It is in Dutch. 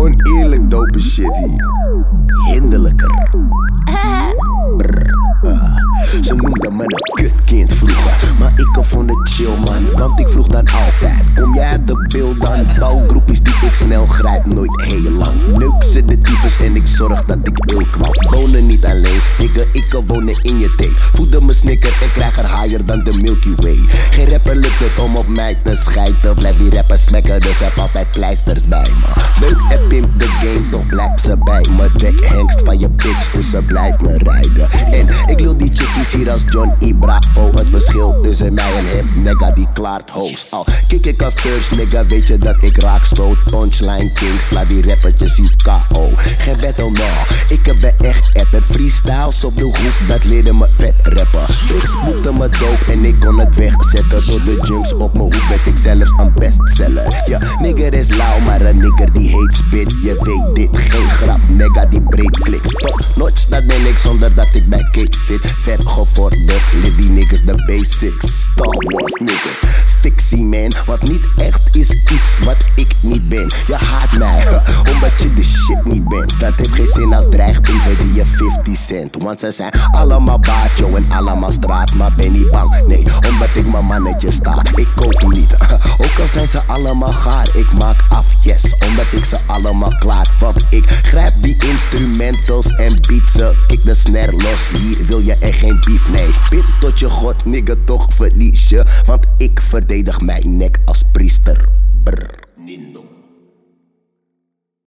Oneerlijk dope shit hier. Hinderlijker. Ah. Ze noemden me een kutkind vroeger, maar ik vond het chill man, want ik vroeg dan altijd: Kom jij uit de beeld dan? Die ik snel grijp, nooit heel lang. Neuk ze de tyfus en ik zorg dat ik ill kwam. Wonen niet alleen, nigga, ik kan wonen in je thee. Voeden me snicker en krijg er higher dan de Milky Way. Geen rapper lukt het om op mij te schijten. Blijf die rapper smekken, dus heb altijd pleisters bij me. Leuk en pimp de game, toch blijft ze bij me. Dek hengst van je bitch, dus ze blijft me rijden. En ik wil die chickies hier als John E. Bravo. Het verschil tussen mij en hem, nigga, die klaart hoofd. Al kijk ik een first, nigga, weet je dat ik raak Punchline king, sla die rappertjes hier KO. Geen battle, no, ik ben echt etter. Freestyles op de hoek, dat leerde me vet rappen. Ik spookte me dope en ik kon het wegzetten. Door de junks op mijn hoek werd ik zelfs een bestseller. Ja, nigger is lauw, maar een nigger die heet spit. Je weet dit, geen Dat ben ik zonder dat ik bij kids zit. Ver gevorderd, leer die niggas de basics. Star Wars niggas, fictie man. Wat niet echt is iets wat ik niet ben. Je haat mij, omdat je de shit niet bent. Dat heeft geen zin als dreigbrieven die je 50 cent. Want ze zijn allemaal baatjo en allemaal straat. Maar ben niet bang, nee, omdat ik mijn mannetje sta. Ik koop niet, ook al zijn ze allemaal gaar. Ik maak af, yes, omdat ik ze allemaal klaar. Want ik grijp die instrumentals en beat ze. Kik de snare los, hier wil je echt geen beef, nee. Bid tot je god, nigga, toch verlies je. Want ik verdedig mijn nek als priester.